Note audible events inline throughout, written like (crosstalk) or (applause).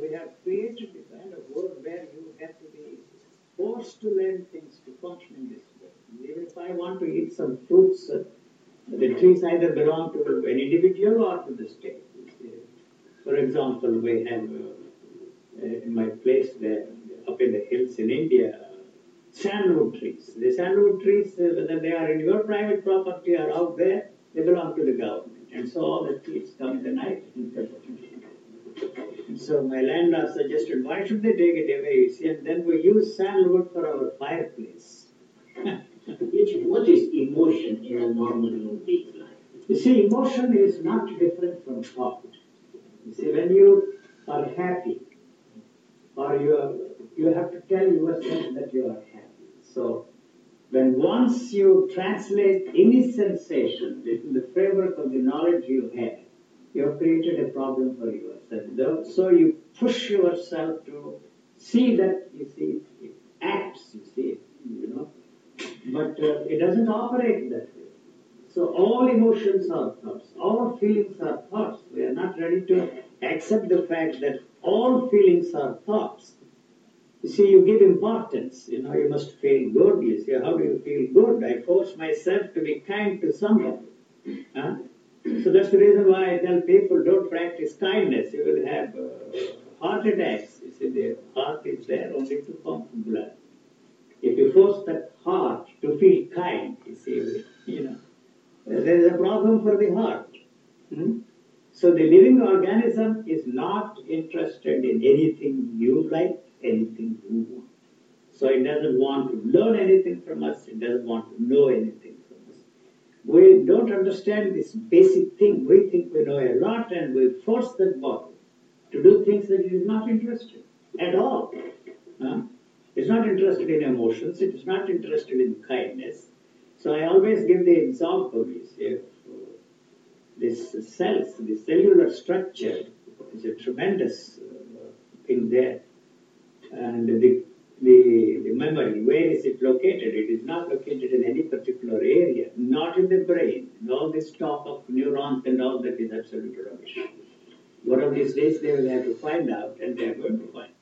we have created a kind of world where you have to be forced to learn things to function in this world. Even if I want to eat some fruits, uh, the trees either belong to an individual or to the state. For example, we have uh, in my place there, up in the hills in India, sandalwood trees. The sandalwood trees, uh, whether they are in your private property or out there, they belong to the government. And so all the trees come in the night and so my landlord suggested, why should they take it away? And then we use sandalwood for our fireplace. (laughs) Which what is emotion in a normal life? You see, emotion is not different from thought. You see, when you are happy, or you are, you have to tell yourself that you are happy. So, when once you translate any sensation within the framework of the knowledge you have, you have created a problem for yourself. So you push yourself to see that, you see, it acts, you see, you know, but uh, it doesn't operate that way. So all emotions are thoughts, all feelings are thoughts. We are not ready to accept the fact that all feelings are thoughts. You see, you give importance. You know, you must feel good. You see, how do you feel good? I force myself to be kind to somebody. Huh? So that's the reason why I tell people don't practice kindness. You will have uh, heart attacks. You see, the heart is there only to pump blood. If you force that heart to feel kind, you see, you know, there is a problem for the heart. Hmm? So the living organism is not interested in anything you like, anything you want. So it doesn't want to learn anything from us. It doesn't want to know anything we don't understand this basic thing. We think we know a lot and we force that body to do things that it is not interested at all. Huh? It's not interested in emotions, it is not interested in kindness. So I always give the example of this cells, the cellular structure is a tremendous uh, thing there. And the the, memory, where is it located? It is not located in any particular area, not in the brain. And all this talk of neurons and all that is absolute rubbish. One of these days they will have to find out, and they are going to find.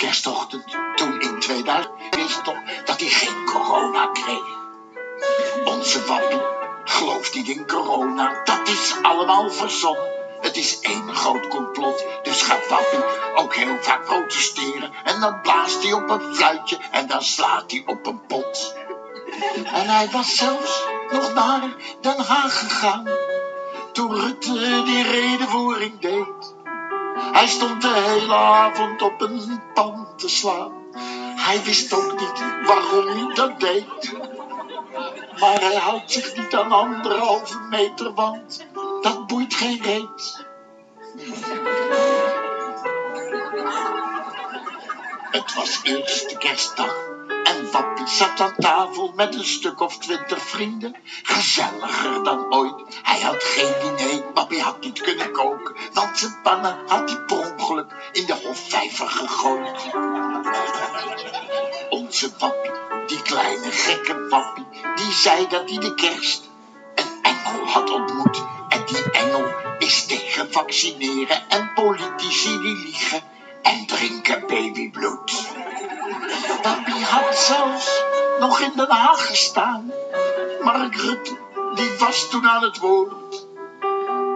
Was toen in 2000 wist toch dat hij geen corona kreeg. Onze wappie gelooft niet in corona, dat is allemaal verzonnen. Het is één groot complot, dus gaat wappie ook heel vaak protesteren. En dan blaast hij op een fluitje en dan slaat hij op een pot. En hij was zelfs nog naar Den Haag gegaan, toen Rutte die redenvoering deed. Hij stond de hele avond op een pan te slaan. Hij wist ook niet waarom hij dat deed. Maar hij houdt zich niet aan anderhalve meter, want dat boeit geen reet. Het was eerste kerstdag en Wappie zat aan tafel met een stuk of twintig vrienden. Gezelliger dan ooit. Hij had geen diner, Wappie had niet kunnen koken. Want zijn pannen had hij per ongeluk in de hofvijver gegooid. Onze Wappie, die kleine gekke Wappie, die zei dat hij de kerst een engel had ontmoet. En die engel is tegen vaccineren en politici die liegen en drinken babybloed. Papi had zelfs nog in Den Haag gestaan. Mark die was toen aan het woord.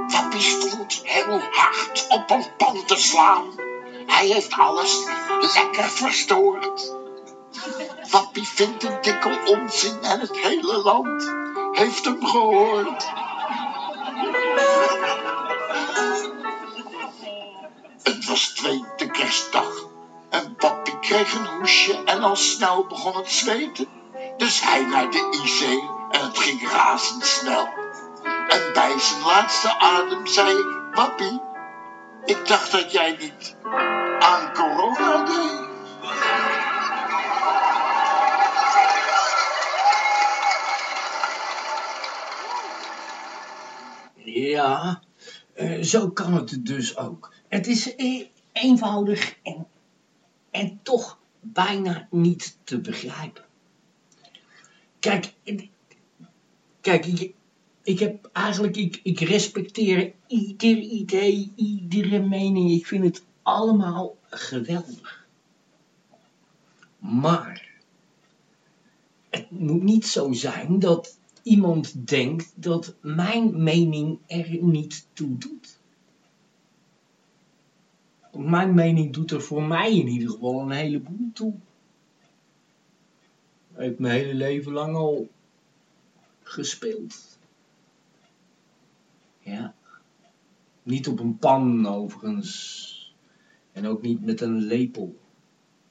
Papi stond heel hard op een pan te slaan. Hij heeft alles lekker verstoord. Wappie vindt een dikke onzin en het hele land heeft hem gehoord. Het was tweede kerstdag en papi kreeg een hoesje en al snel begon het zweten. Dus hij naar de IC en het ging razendsnel. En bij zijn laatste adem zei papi, ik dacht dat jij niet aan corona deed. Ja, eh, zo kan het dus ook. Het is e- eenvoudig en, en toch bijna niet te begrijpen. Kijk, kijk, ik, ik heb eigenlijk, ik, ik respecteer ieder idee, iedere mening. Ik vind het allemaal geweldig. Maar het moet niet zo zijn dat iemand denkt dat mijn mening er niet toe doet. Mijn mening doet er voor mij in ieder geval een heleboel toe. Ik heb mijn hele leven lang al gespeeld. Ja. Niet op een pan overigens. En ook niet met een lepel.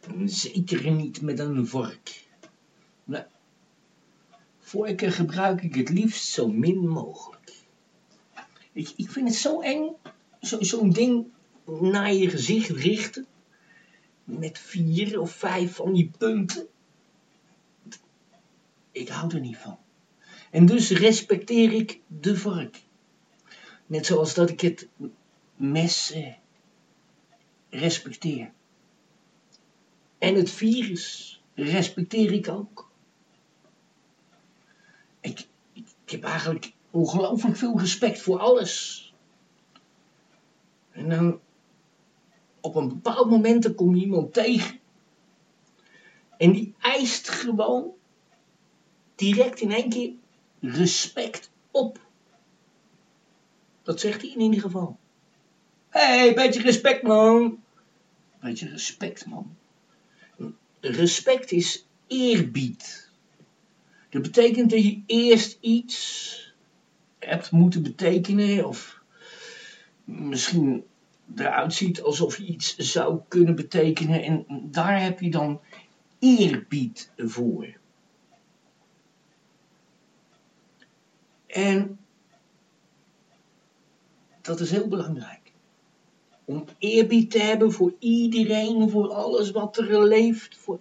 En zeker niet met een vork. Nee. Vorken gebruik ik het liefst zo min mogelijk. Ik, ik vind het zo eng. Zo- Zo'n ding naar je gezicht richten. Met vier of vijf van die punten. Ik hou er niet van. En dus respecteer ik de vork. Net zoals dat ik het mes eh, respecteer. En het virus respecteer ik ook. Ik, ik heb eigenlijk ongelooflijk veel respect voor alles. En dan op een bepaald moment dan kom je iemand tegen. En die eist gewoon direct in één keer respect op. Dat zegt hij in ieder geval. Hé, hey, beetje respect man. Beetje respect man. Respect is eerbied. Dat betekent dat je eerst iets hebt moeten betekenen of misschien eruit ziet alsof je iets zou kunnen betekenen en daar heb je dan eerbied voor. En dat is heel belangrijk. Om eerbied te hebben voor iedereen, voor alles wat er leeft, voor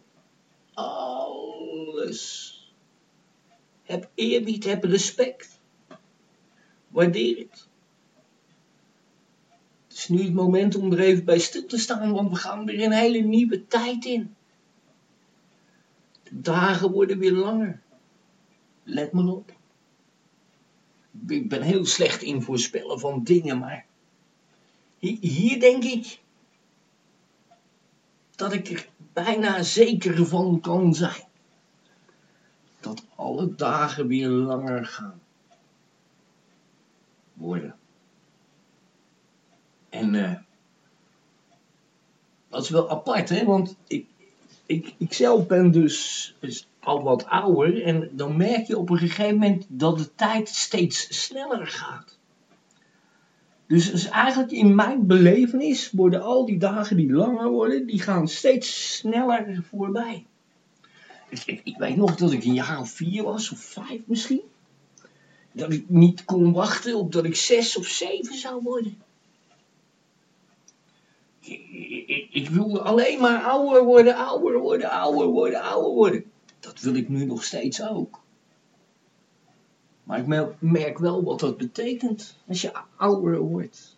alles. Heb eerbied, heb respect. Waardeer het. Het is nu het moment om er even bij stil te staan, want we gaan weer een hele nieuwe tijd in. De dagen worden weer langer. Let maar op. Ik ben heel slecht in voorspellen van dingen, maar hi- hier denk ik dat ik er bijna zeker van kan zijn. Dat alle dagen weer langer gaan worden. En eh, dat is wel apart, hè? Want ik, ik, ik zelf ben dus, dus al wat ouder en dan merk je op een gegeven moment dat de tijd steeds sneller gaat. Dus, dus eigenlijk in mijn belevenis worden al die dagen die langer worden, die gaan steeds sneller voorbij. Ik, ik, weet nog dat ik een jaar of vier was, of vijf misschien. Dat ik niet kon wachten op dat ik zes of zeven zou worden. Ik, ik, wilde alleen maar ouder worden, ouder worden, ouder worden, ouder worden. Dat wil ik nu nog steeds ook. Maar ik mer- merk wel wat dat betekent als je ouder wordt.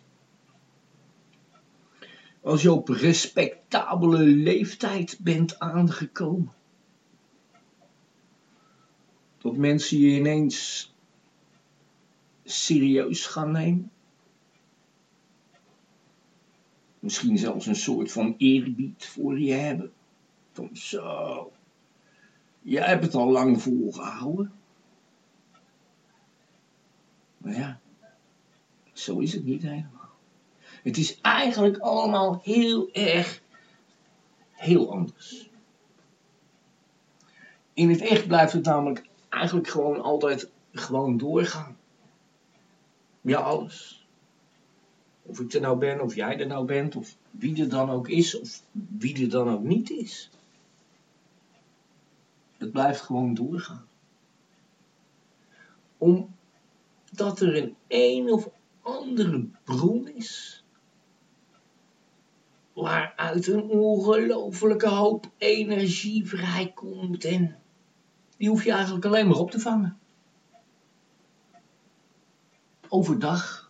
Als je op respectabele leeftijd bent aangekomen. Dat mensen je ineens serieus gaan nemen. Misschien zelfs een soort van eerbied voor je hebben. Van zo, jij hebt het al lang volgehouden. Maar ja, zo is het niet helemaal. Het is eigenlijk allemaal heel erg, heel anders. In het echt blijft het namelijk eigenlijk gewoon altijd gewoon doorgaan. Ja, alles. Of ik er nou ben, of jij er nou bent, of wie er dan ook is, of wie er dan ook niet is. Het blijft gewoon doorgaan. Omdat er een een of andere bron is. Waaruit een ongelofelijke hoop energie vrijkomt en die hoef je eigenlijk alleen maar op te vangen. Overdag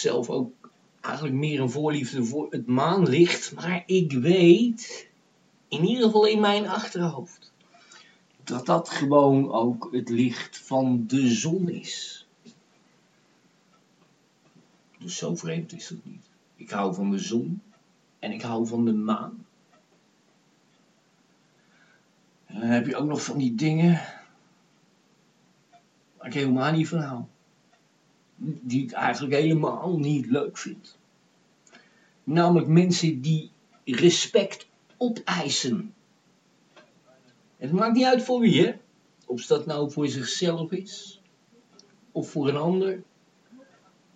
zelf ook eigenlijk meer een voorliefde voor het maanlicht. Maar ik weet, in ieder geval in mijn achterhoofd, dat dat gewoon ook het licht van de zon is. Dus zo vreemd is het niet. Ik hou van de zon en ik hou van de maan. En dan heb je ook nog van die dingen waar ik helemaal niet van hou. Die ik eigenlijk helemaal niet leuk vind. Namelijk mensen die respect opeisen. Het maakt niet uit voor wie, hè? Of dat nou voor zichzelf is, of voor een ander,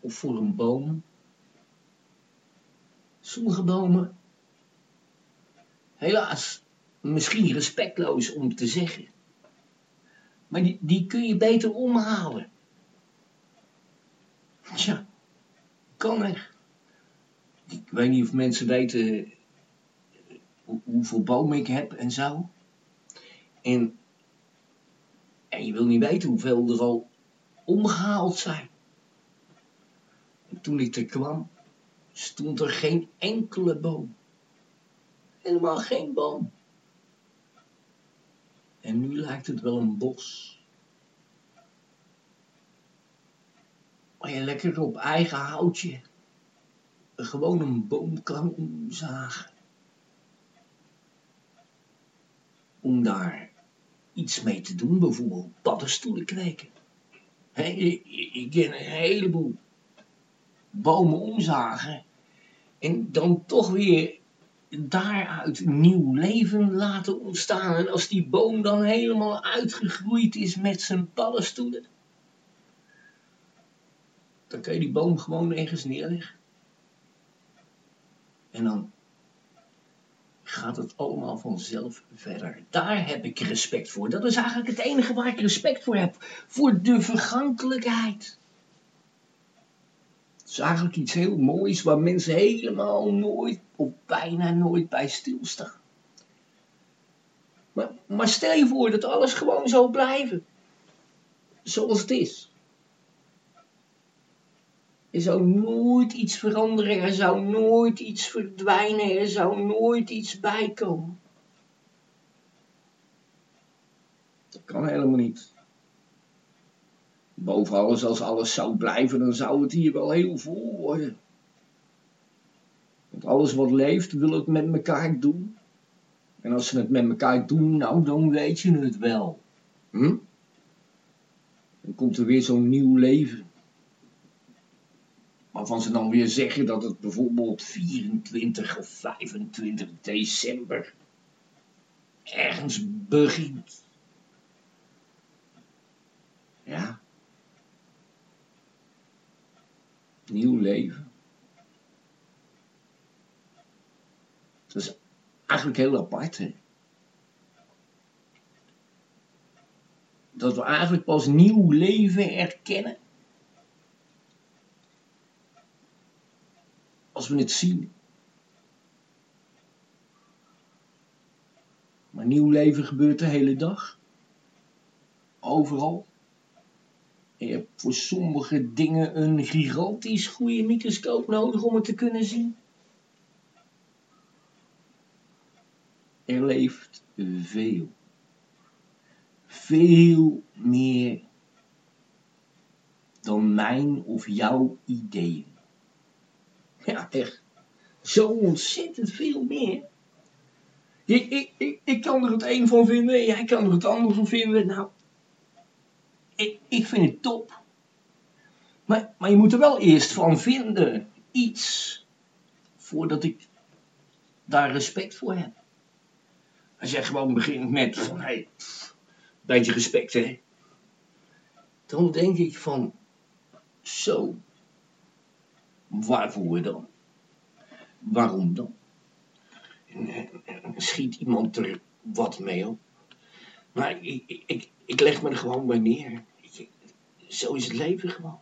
of voor een boom. Sommige bomen, helaas, misschien respectloos om te zeggen. Maar die, die kun je beter omhalen. Tja, kan er. Ik weet niet of mensen weten hoe- hoeveel bomen ik heb en zo. En, en je wil niet weten hoeveel er al omgehaald zijn. En toen ik er kwam, stond er geen enkele boom. Helemaal geen boom. En nu lijkt het wel een bos. Waar je lekker op eigen houtje gewoon een boom kan omzagen. Om daar iets mee te doen, bijvoorbeeld paddenstoelen kweken. Je kan een heleboel bomen omzagen en dan toch weer daaruit nieuw leven laten ontstaan. En als die boom dan helemaal uitgegroeid is met zijn paddenstoelen, dan kun je die boom gewoon ergens neerleggen. En dan gaat het allemaal vanzelf verder. Daar heb ik respect voor. Dat is eigenlijk het enige waar ik respect voor heb. Voor de vergankelijkheid. Het is eigenlijk iets heel moois waar mensen helemaal nooit of bijna nooit bij stilstaan. Maar, maar stel je voor dat alles gewoon zou blijven. Zoals het is. Er zou nooit iets veranderen, er zou nooit iets verdwijnen, er zou nooit iets bijkomen. Dat kan helemaal niet. Boven alles, als alles zou blijven, dan zou het hier wel heel vol worden. Want alles wat leeft, wil het met elkaar doen. En als ze het met elkaar doen, nou, dan weet je het wel. Hm? Dan komt er weer zo'n nieuw leven. Waarvan ze dan weer zeggen dat het bijvoorbeeld 24 of 25 december ergens begint. Ja. Nieuw leven. Dat is eigenlijk heel apart, hè? Dat we eigenlijk pas nieuw leven erkennen als we het zien. Maar nieuw leven gebeurt de hele dag. Overal. En je hebt voor sommige dingen een gigantisch goede microscoop nodig om het te kunnen zien. Er leeft veel. Veel meer dan mijn of jouw ideeën. Ja, echt. Zo ontzettend veel meer. Ik, ik, ik, ik kan er het een van vinden, jij kan er het ander van vinden. Nou, ik, ik vind het top. Maar, maar je moet er wel eerst van vinden. Iets. Voordat ik daar respect voor heb. Als jij gewoon begint met van, pff, beetje respect hè. Dan denk ik van, zo. Waarvoor dan? Waarom dan? En schiet iemand er wat mee op? Maar ik, ik, ik, leg me er gewoon bij neer. Zo is het leven gewoon.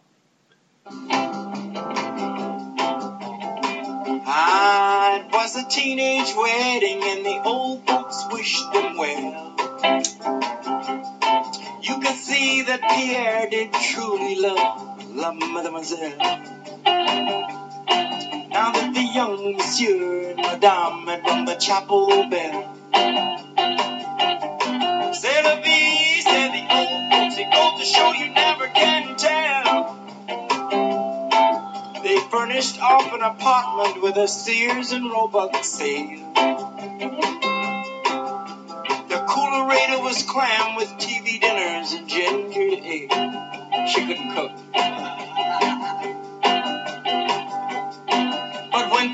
Ah, it was a teenage wedding and the old folks wished them well. You could see that Pierre did truly love La Mademoiselle. Now that the young monsieur and madame had rung the chapel bell. C'est la vie, said the old folks. It goes to show you never can tell. They furnished off an apartment with a Sears and Roebuck sale. The coolerator was crammed with TV dinners and ginger ale. She couldn't cook.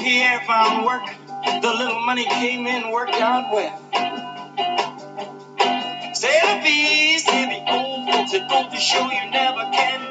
Pierre found work, the little money came in, worked out well. The vie, say the old folks, it goes to show you never can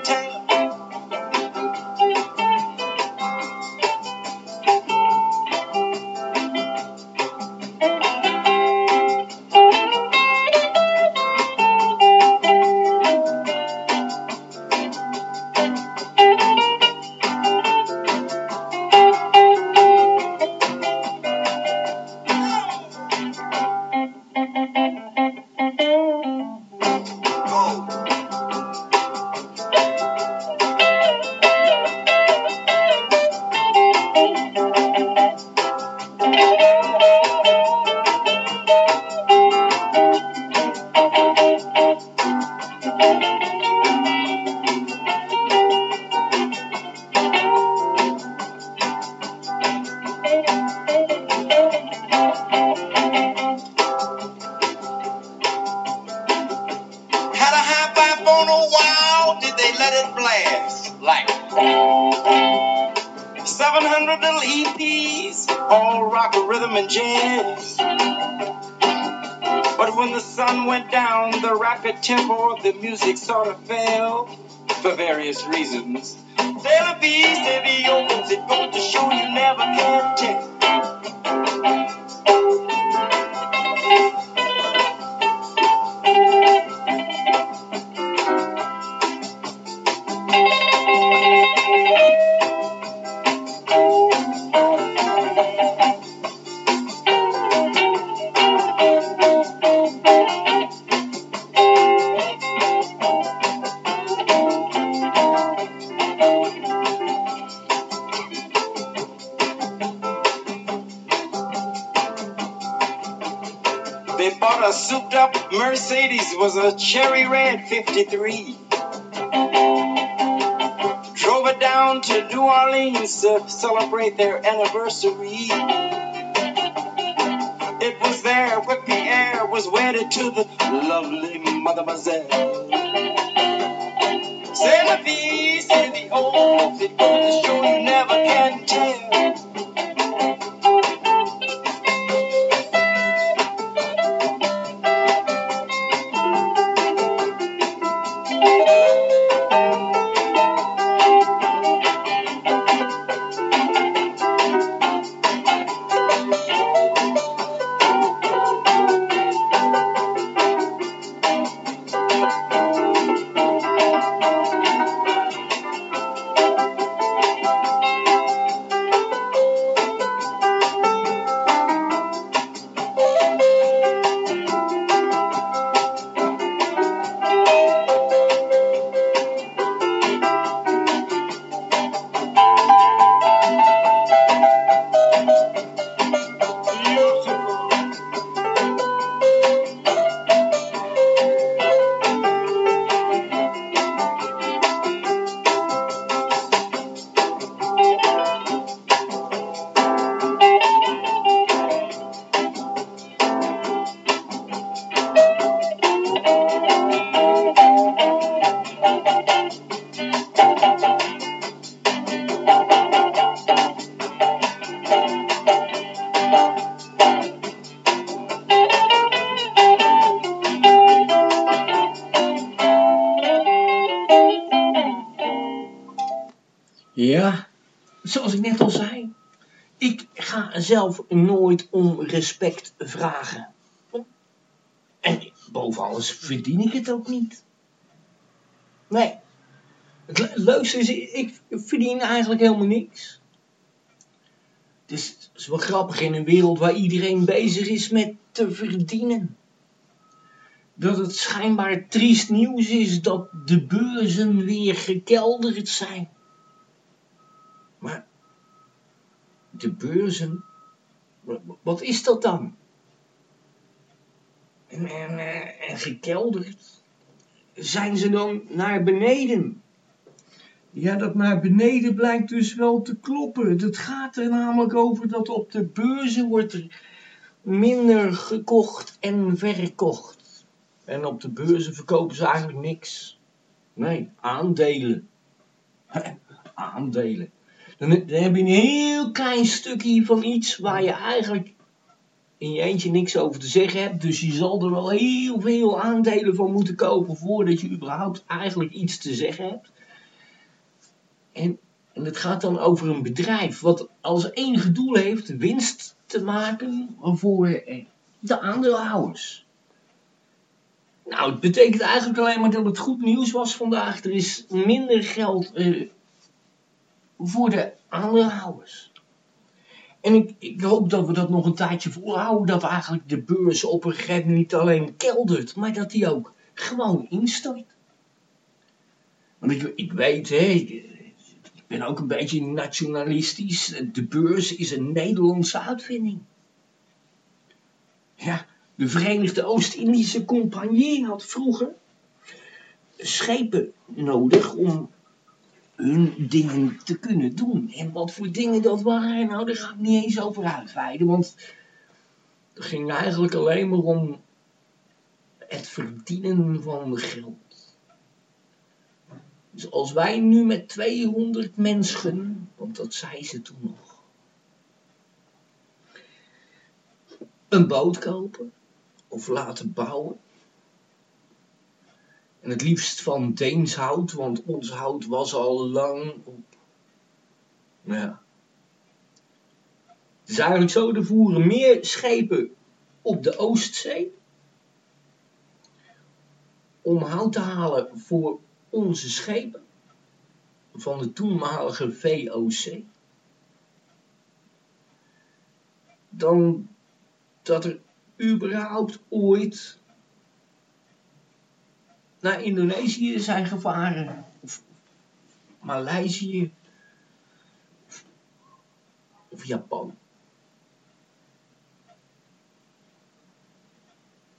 Mercedes, was a cherry red 53. Drove it down to New Orleans to celebrate their anniversary. It was there where Pierre was wedded to the lovely Mademoiselle. C'est la vie, the old it goes to show you never can tell. Boven alles verdien ik het ook niet. Nee. Het le- leukste is, ik verdien eigenlijk helemaal niks. Het is, het is wel grappig in een wereld waar iedereen bezig is met te verdienen. Dat het schijnbaar triest nieuws is dat de beurzen weer gekelderd zijn. de beurzen, wat is dat dan? En, en, eh, en gekelderd, zijn ze dan naar beneden? Ja, dat naar beneden blijkt dus wel te kloppen. Het gaat er namelijk over dat op de beurzen wordt er minder gekocht en verkocht. En op de beurzen verkopen ze eigenlijk niks. Nee, aandelen. aandelen. Dan, dan heb je een heel klein stukje van iets waar je eigenlijk in je eentje niks over te zeggen hebt. Dus je zal er wel heel veel aandelen van moeten kopen voordat je überhaupt eigenlijk iets te zeggen hebt. En, en het gaat dan over een bedrijf wat als enige doel heeft winst te maken voor de aandeelhouders. Nou, het betekent eigenlijk alleen maar dat het goed nieuws was vandaag. Er is minder geld eh, voor de aandeelhouders. En ik, ik hoop dat we dat nog een tijdje volhouden. Dat eigenlijk de beurs op een gegeven moment niet alleen keldert, maar dat die ook gewoon instart. Want ik, ik weet, hè, ik ben ook een beetje nationalistisch. De beurs is een Nederlandse uitvinding. Ja, de Verenigde Oost-Indische Compagnie had vroeger schepen nodig om hun dingen te kunnen doen. En wat voor dingen dat waren, nou daar ga ik niet eens over uitweiden, want het ging eigenlijk alleen maar om het verdienen van geld. Dus als wij nu met 200 mensen, want dat zei ze toen nog, een boot kopen of laten bouwen, en het liefst van Deens hout, want ons hout was al lang op. Nou ja. Het is eigenlijk zo, er voeren meer schepen op de Oostzee om hout te halen voor onze schepen van de toenmalige VOC dan dat er überhaupt ooit naar Indonesië zijn gevaren. Of Maleisië. Of Japan.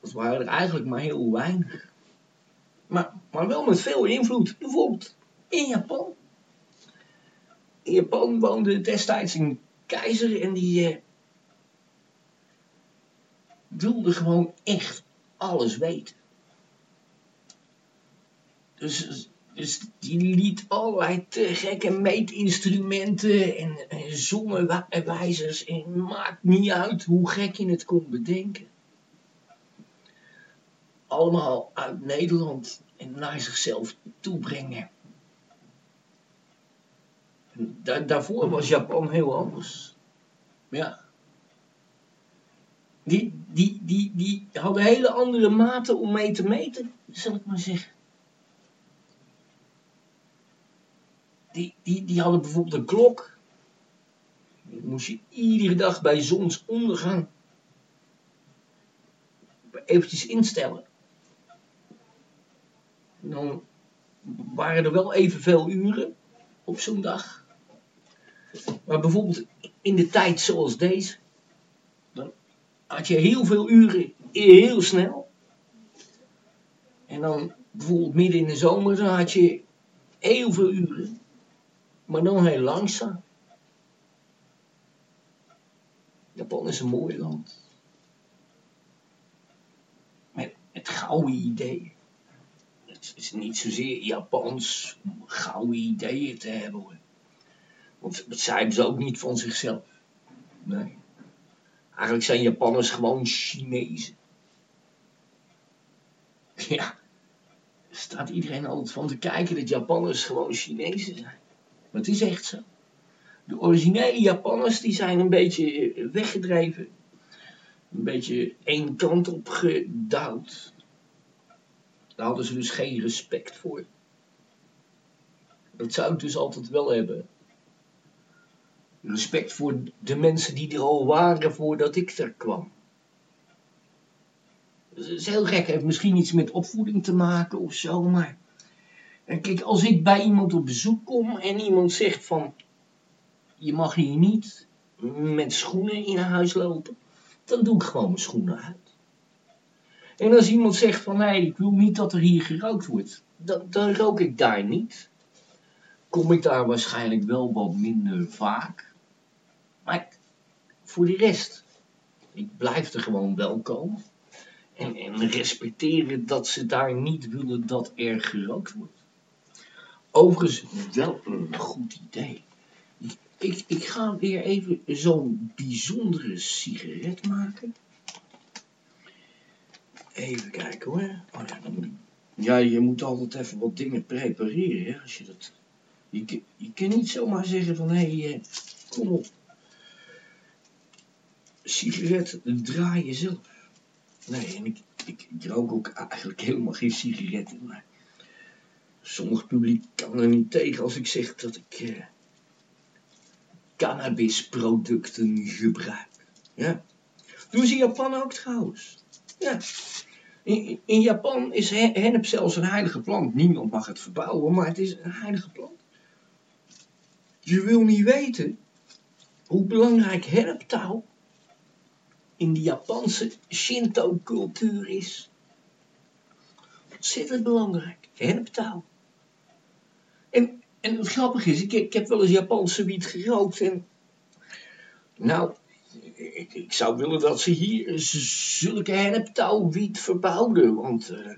Dat waren er eigenlijk maar heel weinig. Maar, maar wel met veel invloed. Bijvoorbeeld in Japan. In Japan woonde destijds een keizer en die eh, wilde gewoon echt alles weten. Dus, dus die liet allerlei te gekke meetinstrumenten en, en zonnewijzers. En maakt niet uit hoe gek je het kon bedenken. Allemaal uit Nederland en naar zichzelf toebrengen. daarvoor was Japan heel anders. Ja. Die, die, die, die hadden hele andere maten om mee te meten, zal ik maar zeggen. Die, die, die hadden bijvoorbeeld een klok. Die moest je iedere dag bij zonsondergang eventjes instellen. dan waren er wel evenveel uren op zo'n dag. Maar bijvoorbeeld in de tijd zoals deze, dan had je heel veel uren heel snel. En dan bijvoorbeeld midden in de zomer, dan had je heel veel uren maar dan heel langzaam. Japan is een mooi land. Met, met gouden ideeën. Het is niet zozeer Japans om gouden ideeën te hebben hoor. Want dat zijn ze ook niet van zichzelf. Nee. Eigenlijk zijn Japanners gewoon Chinezen. Ja. Staat iedereen altijd van te kijken dat Japanners gewoon Chinezen zijn. Het is echt zo. De originele Japanners die zijn een beetje eh, weggedreven. Een beetje één kant op gedouwd. Daar hadden ze dus geen respect voor. Dat zou ik dus altijd wel hebben. Respect voor de mensen die er al waren voordat ik er kwam. Dat is heel gek, het heeft misschien iets met opvoeding te maken of zo, maar en kijk, als ik bij iemand op bezoek kom en iemand zegt van, je mag hier niet, met schoenen in huis lopen, dan doe ik gewoon mijn schoenen uit. En als iemand zegt van nee, ik wil niet dat er hier gerookt wordt, dan, rook ik daar niet. Kom ik daar waarschijnlijk wel wat minder vaak. Maar voor de rest, ik blijf er gewoon wel komen. En, en respecteren dat ze daar niet willen dat er gerookt wordt. Overigens wel een goed idee. Ik, ik, ga weer even zo'n bijzondere sigaret maken. Even kijken hoor. Oh ja, ja, je moet altijd even wat dingen prepareren. Hè, als je, dat, je, je kunt niet zomaar zeggen van hé, hey, eh, kom op. Sigaret draai je zelf. Nee, en ik, ik, ik rook ook eigenlijk helemaal geen sigaretten. Maar sommig publiek kan er niet tegen als ik zeg dat ik eh, cannabisproducten gebruik. Ja. Doen ze in Japan ook trouwens. Ja. In, in Japan is he- hennep zelfs een heilige plant. Niemand mag het verbouwen, maar het is een heilige plant. Je wil niet weten hoe belangrijk henneptouw in de Japanse Shinto-cultuur is. Ontzettend belangrijk. Henneptouw. En, en het grappige is, ik, ik heb wel eens Japanse wiet gerookt en... Nou, ik, ik zou willen dat ze hier zulke henneptouwwiet verbouwden, want eh,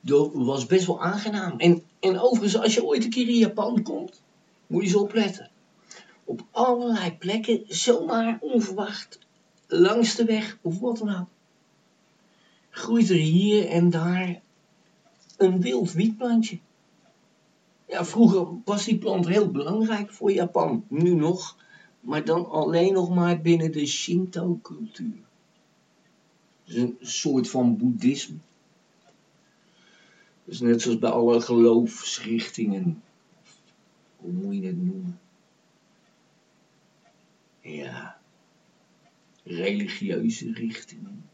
dat was best wel aangenaam. En, en overigens, als je ooit een keer in Japan komt, moet je eens opletten. Op allerlei plekken, zomaar onverwacht, langs de weg of wat dan ook, groeit er hier en daar een wild wietplantje. Ja, vroeger was die plant heel belangrijk voor Japan, nu nog, maar dan alleen nog maar binnen de Shinto-cultuur. Een soort van boeddhisme. Dus net zoals bij alle geloofsrichtingen, hoe moet je het noemen? Ja, religieuze richtingen.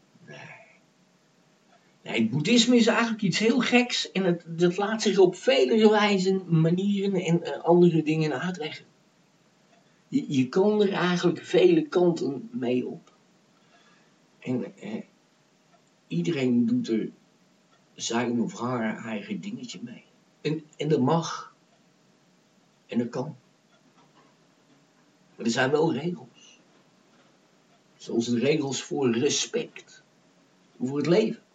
Het boeddhisme is eigenlijk iets heel geks en het, dat laat zich op vele wijzen, manieren en eh, andere dingen uitleggen. Je, je kan er eigenlijk vele kanten mee op. En eh, iedereen doet er zijn of haar eigen dingetje mee. En, en dat mag. En dat kan. Maar er zijn wel regels. Zoals de regels voor respect. Voor het leven.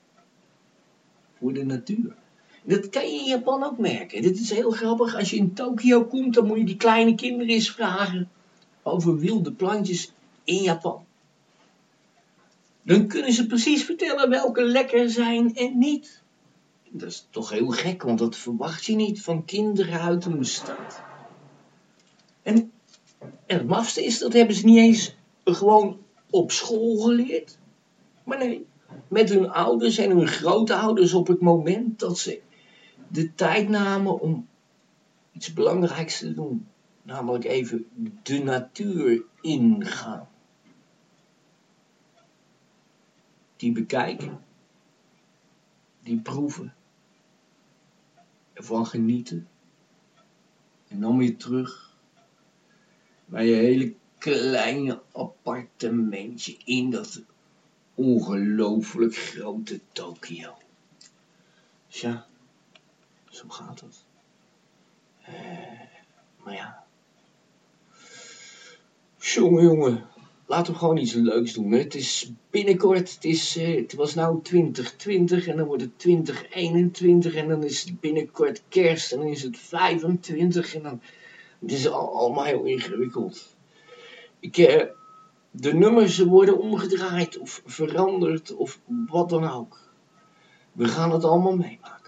Voor de natuur. Dat kan je in Japan ook merken. Dit is heel grappig. Als je in Tokio komt, dan moet je die kleine kinderen eens vragen over wilde plantjes in Japan. Dan kunnen ze precies vertellen welke lekker zijn en niet. Dat is toch heel gek, want dat verwacht je niet van kinderen uit een stad. En, en het mafste is, dat hebben ze niet eens gewoon op school geleerd. Maar nee, met hun ouders en hun grootouders op het moment dat ze de tijd namen om iets belangrijks te doen. Namelijk even de natuur ingaan. Die bekijken. Die proeven. Ervan genieten. En dan weer terug. Bij je hele kleine appartementje in dat ongelooflijk grote Tokio. Tja, zo gaat het. Eh, maar ja. Jongen, jongen. Laten we gewoon iets leuks doen. hè. Het is binnenkort, het, is, eh, het was nou 2020 en dan wordt het 2021 en dan is het binnenkort kerst en dan is het 25 en dan... Het is al- allemaal heel ingewikkeld. Ik, eh, de nummers worden omgedraaid of veranderd of wat dan ook. We gaan het allemaal meemaken.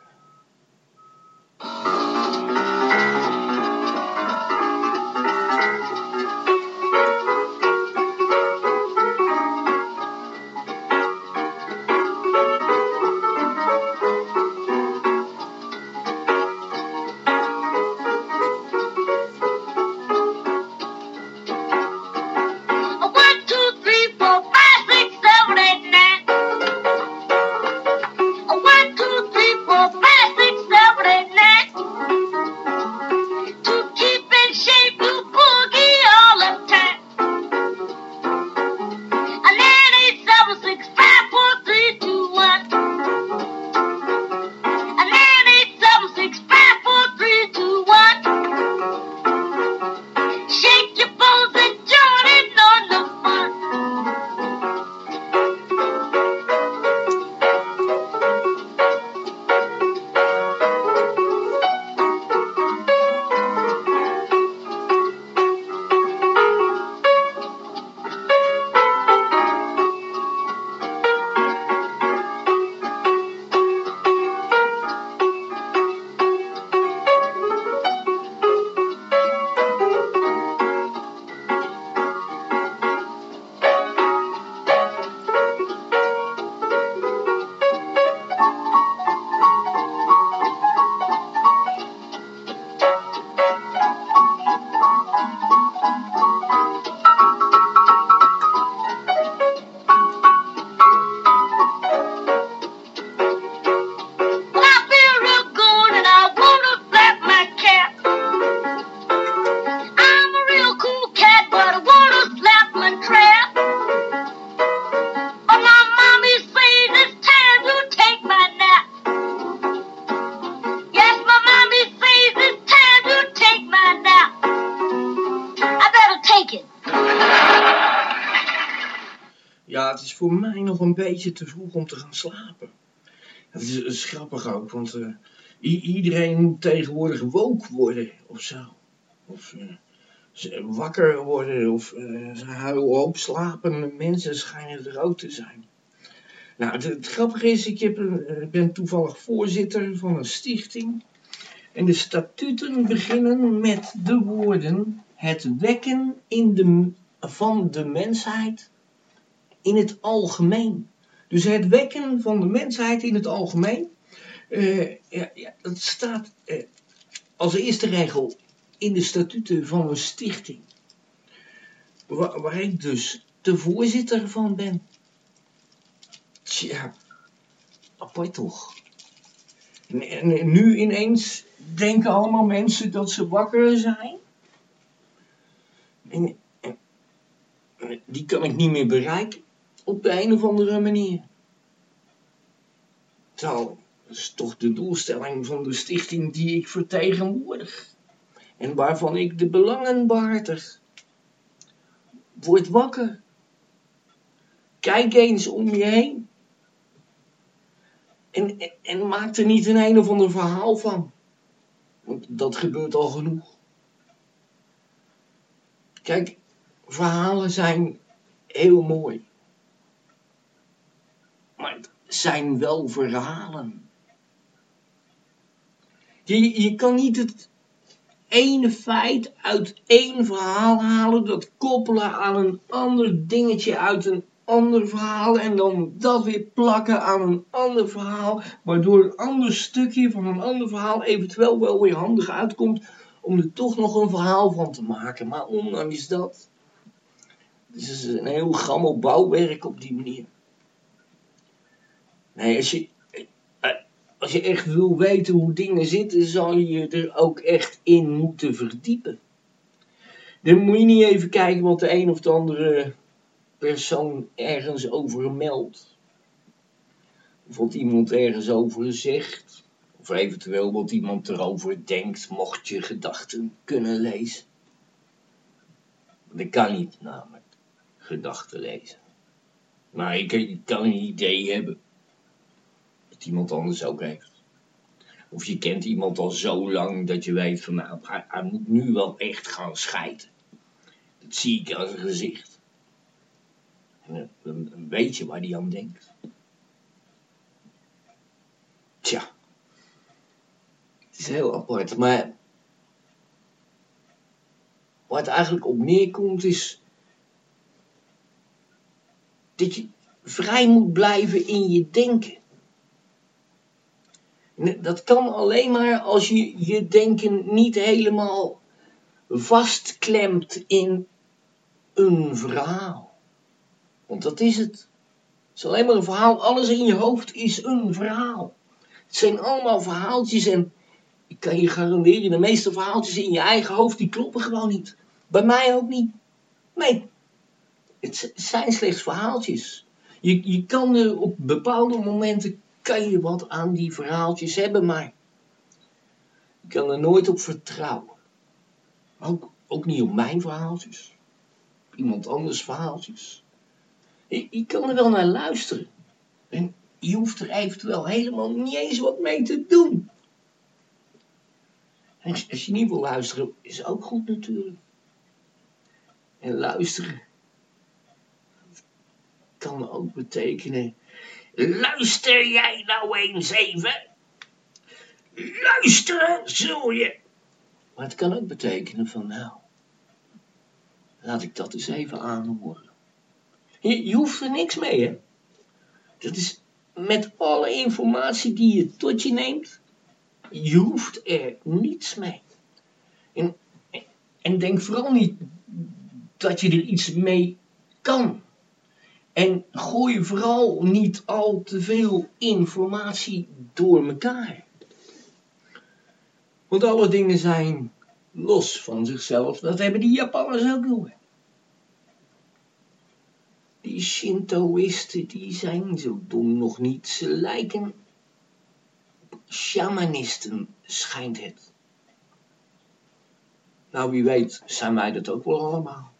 Is voor mij nog een beetje te vroeg om te gaan slapen. Het is, het grappig ook, want eh, iedereen moet tegenwoordig woke worden of zo. Of eh, wakker worden, of eh ze huilen op slapende mensen schijnen er ook te zijn. Nou, het, het grappige is, ik eh, ben toevallig voorzitter van een stichting. En de statuten beginnen met de woorden: het wekken in de, van de mensheid in het algemeen. Dus het wekken van de mensheid in het algemeen. eh, ja, ja, dat staat eh, als eerste regel in de statuten van een stichting. Waar, ik dus de voorzitter van ben. Tja, apart toch. En, nu ineens denken allemaal mensen dat ze wakker zijn. En- en die kan ik niet meer bereiken op de een of andere manier. Terwijl, dat is toch de doelstelling van de stichting die ik vertegenwoordig. En waarvan ik de belangen behartig. Word wakker. Kijk eens om je heen. En, en, en maak er niet een een of ander verhaal van. Want dat gebeurt al genoeg. Kijk, verhalen zijn heel mooi. Maar het zijn wel verhalen. Je, je kan niet het ene feit uit één verhaal halen, dat koppelen aan een ander dingetje uit een ander verhaal en dan dat weer plakken aan een ander verhaal, waardoor een ander stukje van een ander verhaal eventueel wel weer handig uitkomt om er toch nog een verhaal van te maken. Maar ondanks dat, het is een heel gammel bouwwerk op die manier. Nee, als je, eh, als je echt wil weten hoe dingen zitten, zal je je er ook echt in moeten verdiepen. Dan moet je niet even kijken wat de een of de andere persoon ergens over meldt. Of wat iemand ergens over zegt. Of eventueel wat iemand erover denkt, mocht je gedachten kunnen lezen. Dat kan niet namelijk, gedachten lezen. Maar ik, kan een idee hebben iemand anders ook heeft. Of je kent iemand al zo lang dat je weet van nou, hij, moet nu wel echt gaan schijten. Dat zie ik aan zijn gezicht. En dan, dan weet je waar hij aan denkt. Tja. Het is heel apart, maar waar het eigenlijk op neerkomt is dat je vrij moet blijven in je denken. Dat kan alleen maar als je je denken niet helemaal vastklemt in een verhaal. Want dat is het. Het is alleen maar een verhaal. Alles in je hoofd is een verhaal. Het zijn allemaal verhaaltjes en ik kan je garanderen, de meeste verhaaltjes in je eigen hoofd, die kloppen gewoon niet. Bij mij ook niet. Nee. Het zijn slechts verhaaltjes. Je, je kan er op bepaalde momenten kan je wat aan die verhaaltjes hebben, maar je kan er nooit op vertrouwen. Ook, ook niet op mijn verhaaltjes. Iemand anders verhaaltjes. Je, kan er wel naar luisteren. En je hoeft er eventueel helemaal niet eens wat mee te doen. En als je niet wil luisteren, is ook goed natuurlijk. En luisteren kan ook betekenen. Luister jij nou eens even? Luisteren zul je. Maar het kan ook betekenen van nou. Laat ik dat eens even aanhoren. Je, je hoeft er niks mee, hè? Dat is met alle informatie die je tot je neemt. Je hoeft er niets mee. En, en denk vooral niet dat je er iets mee kan. En gooi vooral niet al te veel informatie door elkaar. Want alle dingen zijn los van zichzelf. Dat hebben die Japanners ook door. Die Shintoïsten, die zijn zo dom nog niet. Ze lijken shamanisten, schijnt het. Nou, wie weet zijn wij dat ook wel allemaal.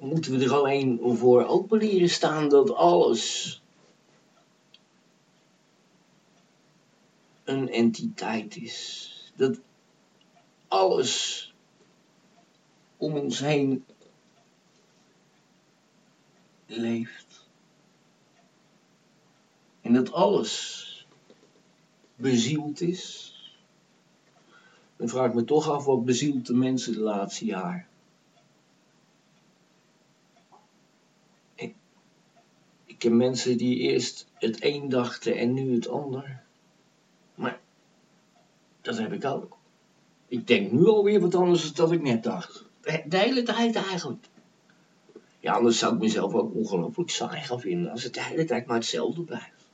Moeten we er alleen voor open leren staan dat alles een entiteit is. Dat alles om ons heen leeft. En dat alles bezield is. Dan vraag ik me toch af wat bezielt de mensen de laatste jaar. Ik, ik ken mensen die eerst het een dachten en nu het ander. Maar dat heb ik ook. Ik denk nu alweer wat anders dan ik net dacht. De, de hele tijd eigenlijk. Ja, anders zou ik mezelf ook ongelooflijk saai gaan vinden als het de hele tijd maar hetzelfde blijft.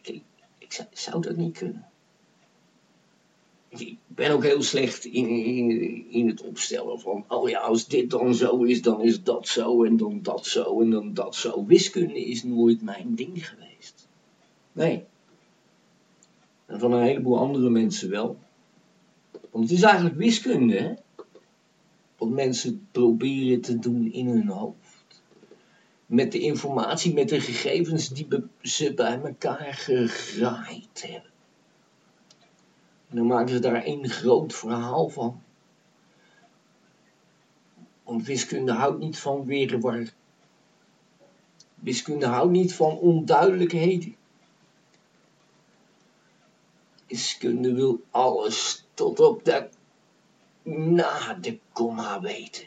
Ik, ik zou, zou dat niet kunnen. Ik ben ook heel slecht in, in, in het opstellen van, oh ja, als dit dan zo is, dan is dat zo en dan dat zo en dan dat zo. Wiskunde is nooit mijn ding geweest. Nee. En van een heleboel andere mensen wel. Want het is eigenlijk wiskunde, hè? Wat mensen proberen te doen in hun hoofd. Met de informatie, met de gegevens die ze bij elkaar gegraaid hebben. En dan maken ze daar één groot verhaal van. Want wiskunde houdt niet van weerwar. Wiskunde houdt niet van onduidelijkheden. Wiskunde wil alles tot op de na de komma weten.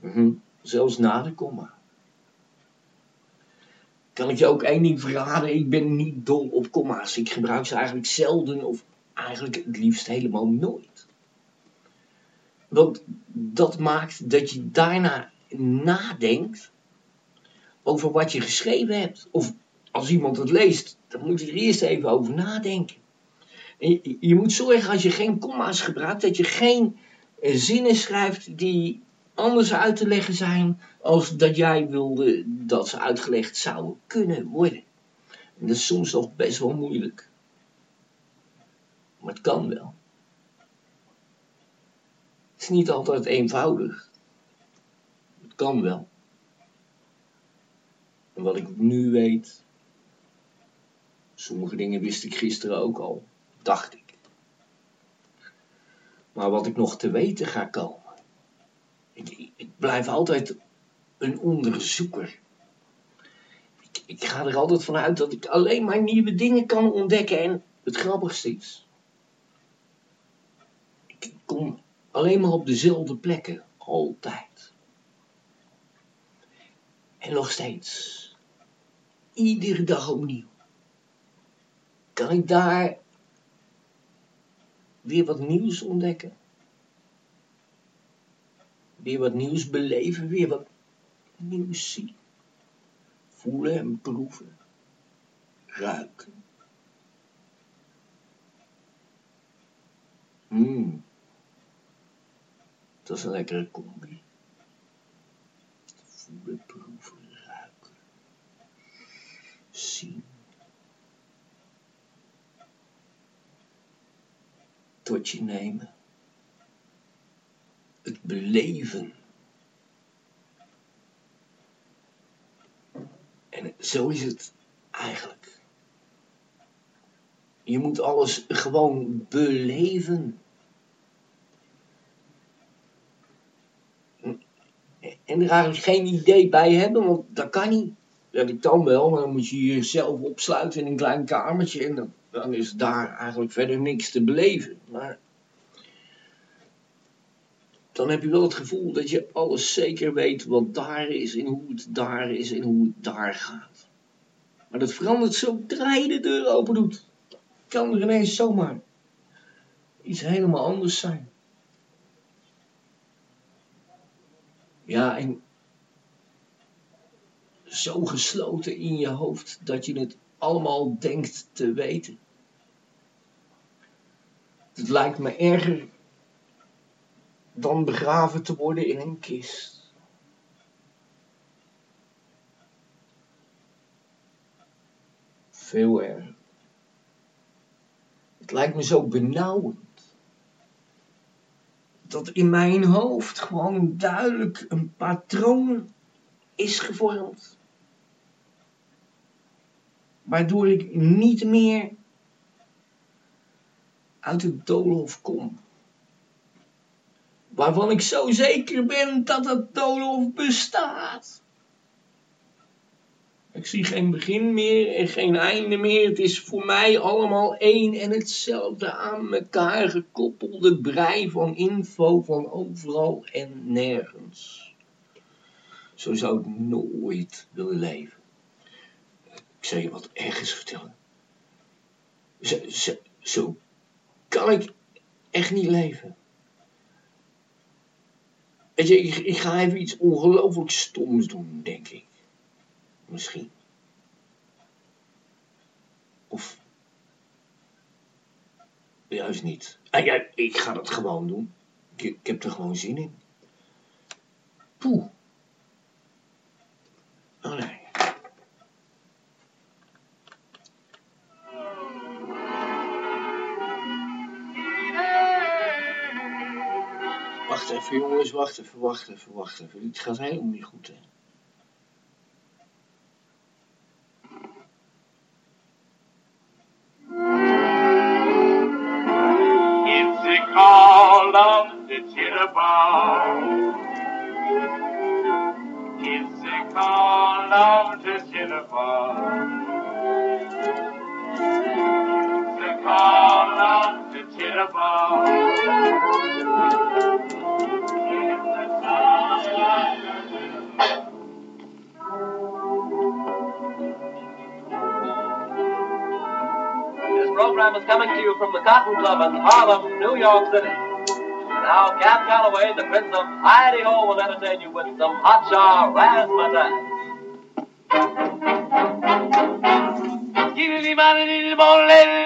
Mhm, Zelfs na de komma. Kan ik je ook één ding verraden? Ik ben niet dol op komma's. Ik gebruik ze eigenlijk zelden of eigenlijk het liefst helemaal nooit. Want dat maakt dat je daarna nadenkt over wat je geschreven hebt. Of als iemand het leest, dan moet hij er eerst even over nadenken. En je, je moet zorgen als je geen komma's gebruikt, dat je geen eh, zinnen schrijft die anders uit te leggen zijn als dat jij wilde dat ze uitgelegd zouden kunnen worden. En dat is soms nog best wel moeilijk. Maar het kan wel. Het is niet altijd eenvoudig. Het kan wel. En wat ik nu weet, sommige dingen wist ik gisteren ook al, dacht ik. Maar wat ik nog te weten ga komen. Ik, ik blijf altijd een onderzoeker. Ik, ik ga er altijd vanuit dat ik alleen maar nieuwe dingen kan ontdekken. En het grappigste is. Ik kom alleen maar op dezelfde plekken. Altijd. En nog steeds. Iedere dag opnieuw. Kan ik daar weer wat nieuws ontdekken? Weer wat nieuws beleven, weer wat nieuws zien. Voelen en proeven. Ruiken. Mmm. Dat is een lekkere combi. Voelen, proeven, ruiken. Zien. Tot je nemen. Het beleven. En zo is het eigenlijk. Je moet alles gewoon beleven. En er eigenlijk geen idee bij hebben, want dat kan niet. Dat kan wel, maar dan moet je jezelf opsluiten in een klein kamertje en dan, dan is daar eigenlijk verder niks te beleven. Maar dan heb je wel het gevoel dat je alles zeker weet wat daar is en hoe het daar is en hoe het daar gaat. Maar dat verandert zodra je de deur open doet. Kan er ineens zomaar iets helemaal anders zijn. Ja, en zo gesloten in je hoofd dat je het allemaal denkt te weten. Het lijkt me erger dan begraven te worden in een kist. Veel erger. Het lijkt me zo benauwend. Dat in mijn hoofd gewoon duidelijk een patroon is gevormd. Waardoor ik niet meer uit het doolhof kom. Waarvan ik zo zeker ben dat het doolhof bestaat. Ik zie geen begin meer en geen einde meer. Het is voor mij allemaal één en hetzelfde aan elkaar gekoppelde brei van info van overal en nergens. Zo zou ik nooit willen leven. Ik zal je wat ergens vertellen. Zo, zo, kan ik echt niet leven. Weet je, ik, ik ga even iets ongelooflijk stoms doen, denk ik. Misschien. Of juist niet. Ah, ja, ik ga dat gewoon doen. Ik, ik heb er gewoon zin in. Poeh. Oh nee. Wacht even jongens, wacht even, wacht even, wacht even. Het gaat helemaal niet goed hè. Program is coming to you from the Cotton Club in Harlem, New York City. And Now, Cap Calloway, the Prince of Heidi Ho, will entertain you with some hot jar razzmatazz. Give me money, little more, little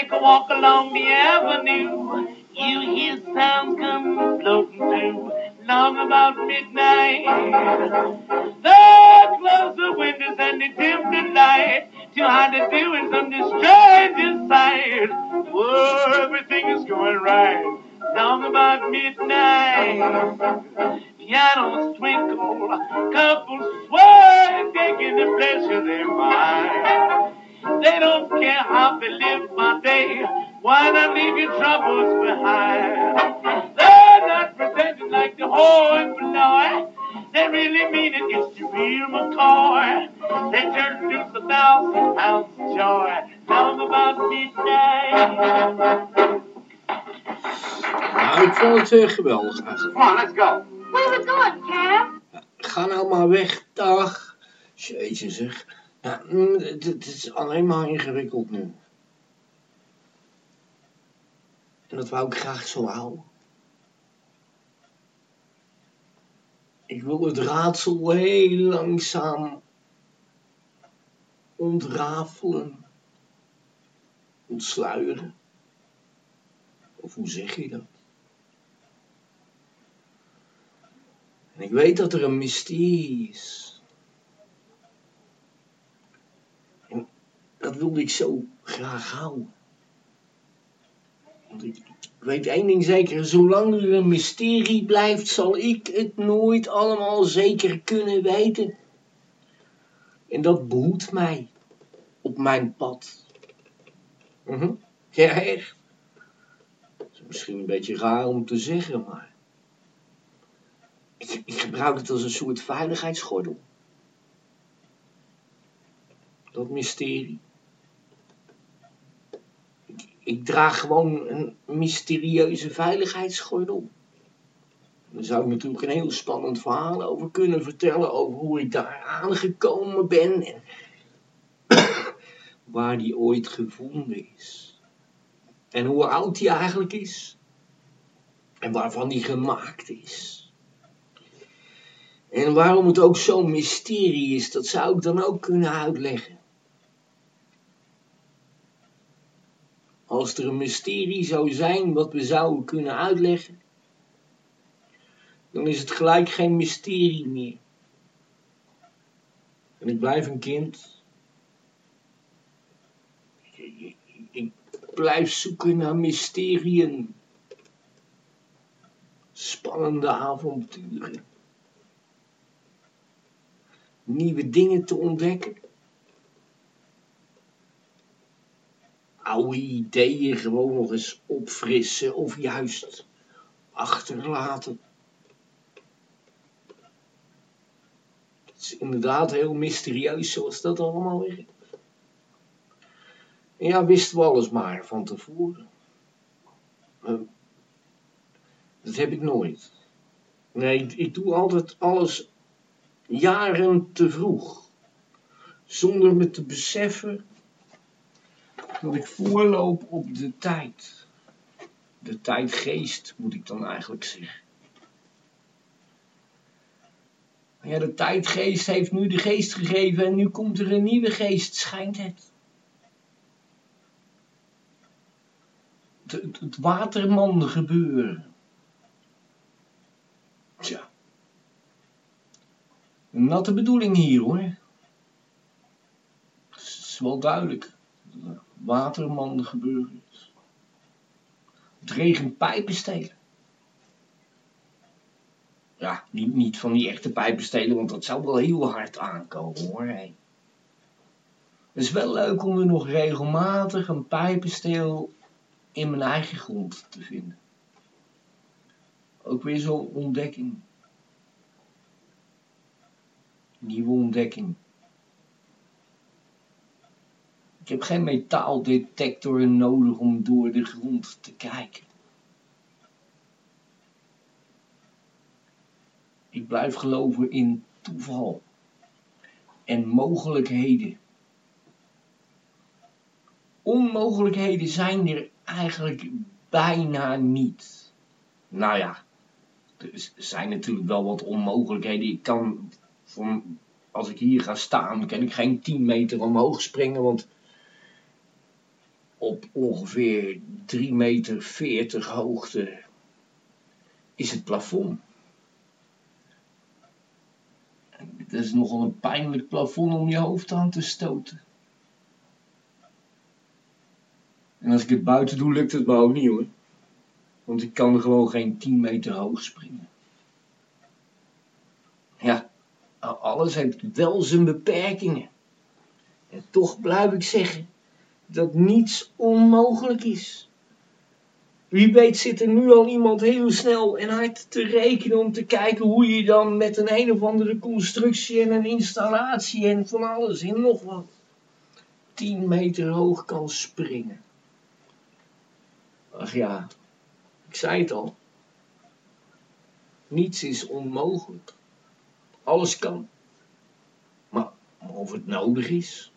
take a walk along the avenue. You hear sounds come floating through long about midnight. They close the windows and the dim the light. Too hard to do in some strange sight. Whoa, everything is going right. Long about midnight. Pianos twinkle, couples sway, taking the pleasure they find. They don't care how they live my day. Why not leave your troubles behind? They're not pretending like the whole below. They really mean it. It's the real McCoy. They turn to a thousand pounds of joy. Long about midnight. Nou, ik vond het eh, geweldig eigenlijk. Come on, let's go. Where we going, Cap? Ga nou maar weg, dag. Jezus zeg. Ja, mm, het, is alleen maar ingewikkeld nu. En dat wou ik graag zo houden. Ik wil het raadsel heel langzaam ontrafelen, ontsluieren. Of hoe zeg je dat? En ik weet dat er een mysterie is. Dat wilde ik zo graag houden. Want ik, weet één ding zeker, zolang er een mysterie blijft, zal ik het nooit allemaal zeker kunnen weten. En dat behoedt mij op mijn pad. Mhm. Ja, echt. Dat is misschien een beetje raar om te zeggen, maar ik, ik gebruik het als een soort veiligheidsgordel. Dat mysterie. Ik, draag gewoon een mysterieuze veiligheidsgordel. Daar zou ik natuurlijk een heel spannend verhaal over kunnen vertellen. Over hoe ik daar aangekomen ben. En (coughs) waar die ooit gevonden is. En hoe oud die eigenlijk is. En waarvan die gemaakt is. En waarom het ook zo'n mysterie is, dat zou ik dan ook kunnen uitleggen. Als er een mysterie zou zijn wat we zouden kunnen uitleggen, dan is het gelijk geen mysterie meer. En ik blijf een kind. Ik, blijf zoeken naar mysterieën. Spannende avonturen nieuwe dingen te ontdekken. Oude ideeën gewoon nog eens opfrissen of juist achterlaten. Het is inderdaad heel mysterieus zoals dat allemaal werkt. En ja, wisten we alles maar van tevoren. dat heb ik nooit. Nee, ik doe altijd alles jaren te vroeg. Zonder me te beseffen dat ik voorloop op de tijd. De tijdgeest moet ik dan eigenlijk zeggen. Ja, de tijdgeest heeft nu de geest gegeven en nu komt er een nieuwe geest, schijnt het. Het, het, waterman gebeuren. Tja. Een natte bedoeling hier hoor. Het is wel duidelijk. Waterman gebeuren. Het regent pijpenstelen. Ja, niet, niet van die echte pijpenstelen, want dat zou wel heel hard aankomen hoor. Hey. Het is wel leuk om er nog regelmatig een pijpensteel in mijn eigen grond te vinden. Ook weer zo'n ontdekking nieuwe ontdekking. Ik heb geen metaaldetector nodig om door de grond te kijken. Ik blijf geloven in toeval en mogelijkheden. Onmogelijkheden zijn er eigenlijk bijna niet. Nou ja, er zijn natuurlijk wel wat onmogelijkheden. Ik kan als ik hier ga staan, kan ik geen 10 meter omhoog springen, want op ongeveer 3 meter 40 hoogte is het plafond. Dat is nogal een pijnlijk plafond om je hoofd aan te stoten. En als ik het buiten doe, lukt het me ook niet hoor. Want ik kan gewoon geen 10 meter hoog springen. Ja, alles heeft wel zijn beperkingen. En toch blijf ik zeggen dat niets onmogelijk is. Wie weet zit er nu al iemand heel snel en hard te rekenen om te kijken hoe je dan met een een of andere constructie en een installatie en van alles en nog wat 10 meter hoog kan springen. Ach ja, ik zei het al. Niets is onmogelijk. Alles kan. Maar of het nodig is.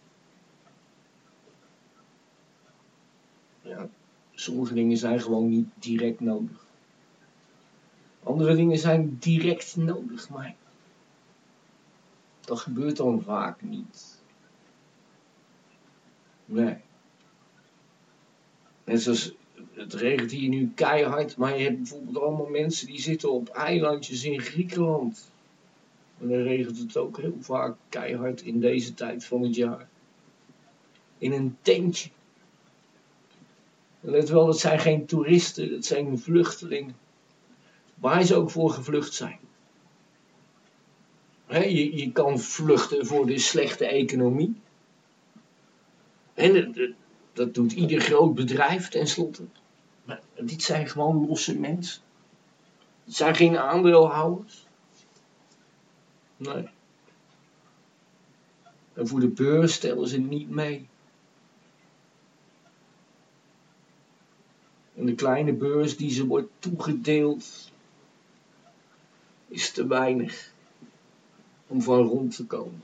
Ja, sommige dingen zijn gewoon niet direct nodig. Andere dingen zijn direct nodig, maar dat gebeurt dan vaak niet. Nee. Net zoals het regent hier nu keihard, maar je hebt bijvoorbeeld allemaal mensen die zitten op eilandjes in Griekenland. En dan regent het ook heel vaak keihard in deze tijd van het jaar. In een tentje. Let wel, dat zijn geen toeristen, dat zijn vluchtelingen. Waar ze ook voor gevlucht zijn. je, je kan vluchten voor de slechte economie. En dat doet ieder groot bedrijf tenslotte. Maar dit zijn gewoon losse mensen. Het zijn geen aandeelhouders. Nee. En voor de beurs stellen ze niet mee. En de kleine beurs die ze wordt toegedeeld is te weinig om van rond te komen.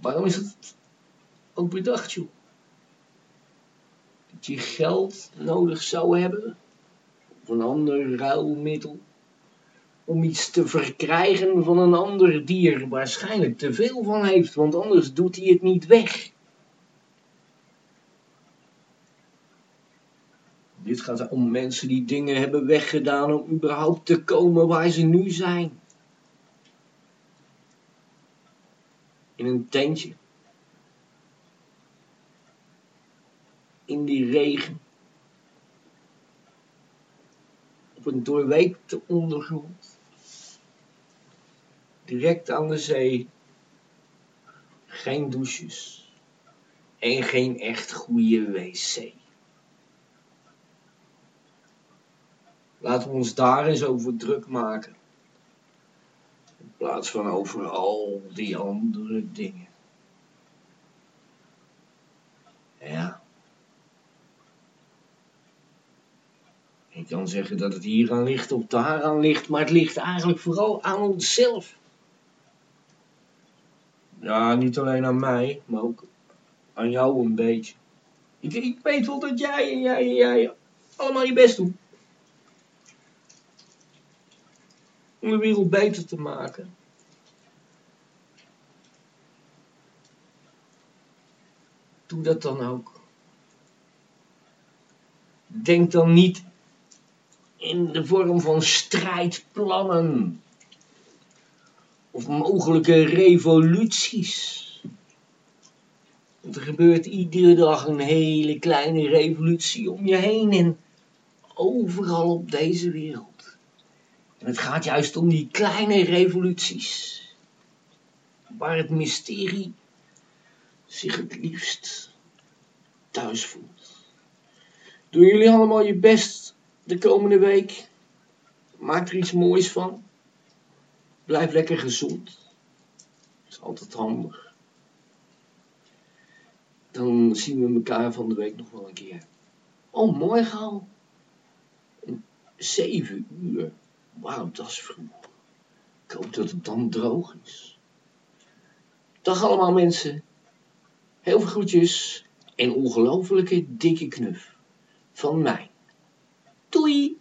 Waarom is het ook bedacht, joh? Dat je geld nodig zou hebben, of een ander ruilmiddel, om iets te verkrijgen van een ander dier waarschijnlijk te veel van heeft, want anders doet hij het niet weg. Gaat om mensen die dingen hebben weggedaan om überhaupt te komen waar ze nu zijn. In een tentje. In die regen. Op een doorweekte ondergrond. Direct aan de zee. Geen douches. En geen echt goede wc. Laten we ons daar eens over druk maken. In plaats van over al die andere dingen. Ja. Ik kan zeggen dat het hier aan ligt of daar aan ligt, maar het ligt eigenlijk vooral aan onszelf. Ja, niet alleen aan mij, maar ook aan jou een beetje. Ik, ik weet wel dat jij en jij en jij allemaal je best doet. Om de wereld beter te maken. Doe dat dan ook. Denk dan niet in de vorm van strijdplannen of mogelijke revoluties. Want er gebeurt iedere dag een hele kleine revolutie om je heen en overal op deze wereld. En het gaat juist om die kleine revoluties. Waar het mysterie zich het liefst thuis voelt. Doen jullie allemaal je best de komende week? Maak er iets moois van. Blijf lekker gezond. Dat is altijd handig. Dan zien we elkaar van de week nog wel een keer. Oh, mooi gauw. Om zeven uur. Is vroeg. Ik hoop dat het dan droog is. Dag allemaal mensen. Heel veel groetjes en ongelofelijke dikke knuf van mij. Doei!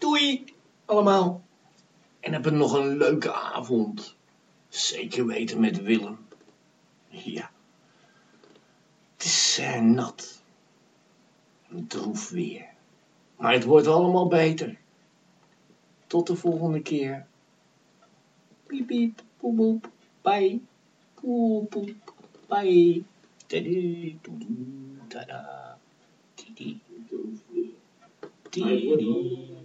Doei allemaal. En heb nog een leuke avond. Zeker weten met Willem. Ja. Het is eh, nat. Een droef weer. Maar het wordt allemaal beter. Tot de volgende keer. Piep piep, poep poep, bye. Poep poep, bye. Toedoe, tada. Tidi, weer. Tidi.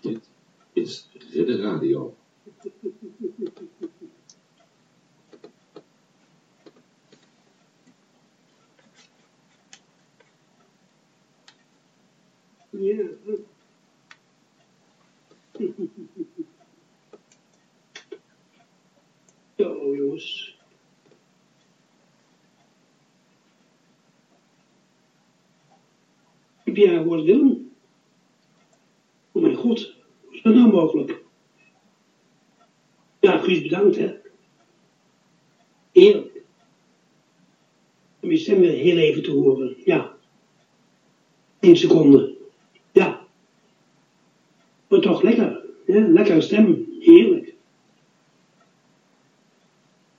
Dit is Ridder Radio. Ja. Zo, jongens. Heb jij gehoord, Willem? Oh mijn god, hoe is dat nou mogelijk? Ja, Guus, bedankt, hè. Heerlijk. Om je stem weer heel even te horen, ja. Eén seconde. Ja. Maar toch lekker. Ja, lekkere stem. Heerlijk.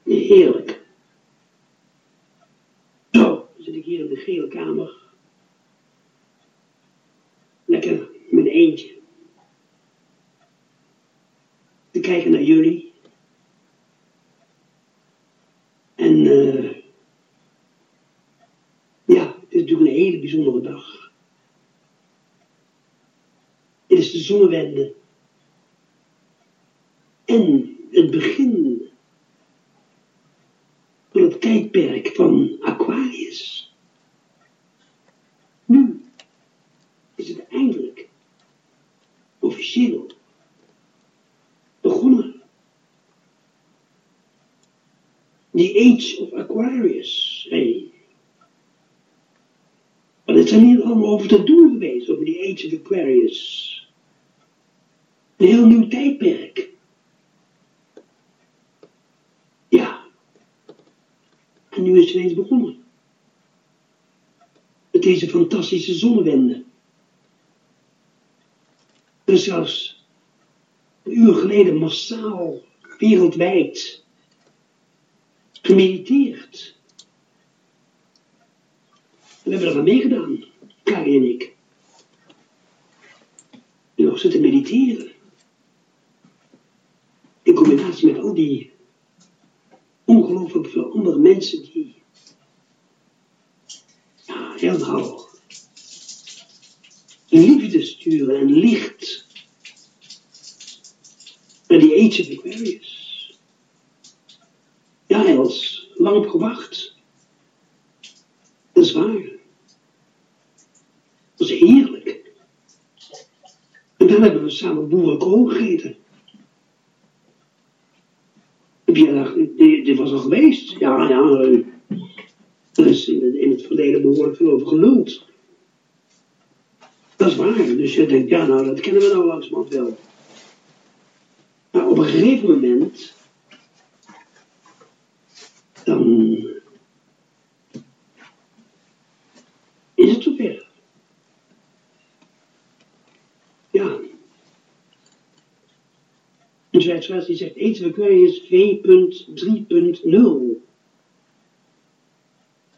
Heerlijk. Zo, dan zit ik hier in de gele kamer. Lekker met een eentje. Te kijken naar jullie. En eh ja, het is natuurlijk een hele bijzondere dag. Het is de zonnewende. En het begin van het tijdperk van Aquarius. Nu is het eindelijk officieel begonnen. The Age of Aquarius. Hey. Maar het zijn hier allemaal over te doen geweest, over die Age of Aquarius. Een heel nieuw tijdperk. Ja. En nu is het ineens begonnen. Met deze fantastische zonnewende. Er is zelfs een uur geleden massaal wereldwijd gemediteerd. We hebben er aan meegedaan, Kari en ik. En nog zitten mediteren. In combinatie met al die ongelooflijk veel andere mensen die ja, helemaal liefde sturen en licht naar die of Aquarius. Ja, Els, lang op gewacht. Dat is waar. Dat is heerlijk. En dan hebben we samen boerenkool gegeten. Heb je gedacht, dit, was al geweest? Ja, ja. Er is in het, in het verleden behoorlijk veel over geluld. Dat is waar. Dus je denkt, ja, nou, dat kennen we nou langzamerhand wel. Maar op een gegeven moment. Dan. is het zover. Ja. Een Zwitser die zegt Age of Aquarius 2.3.0.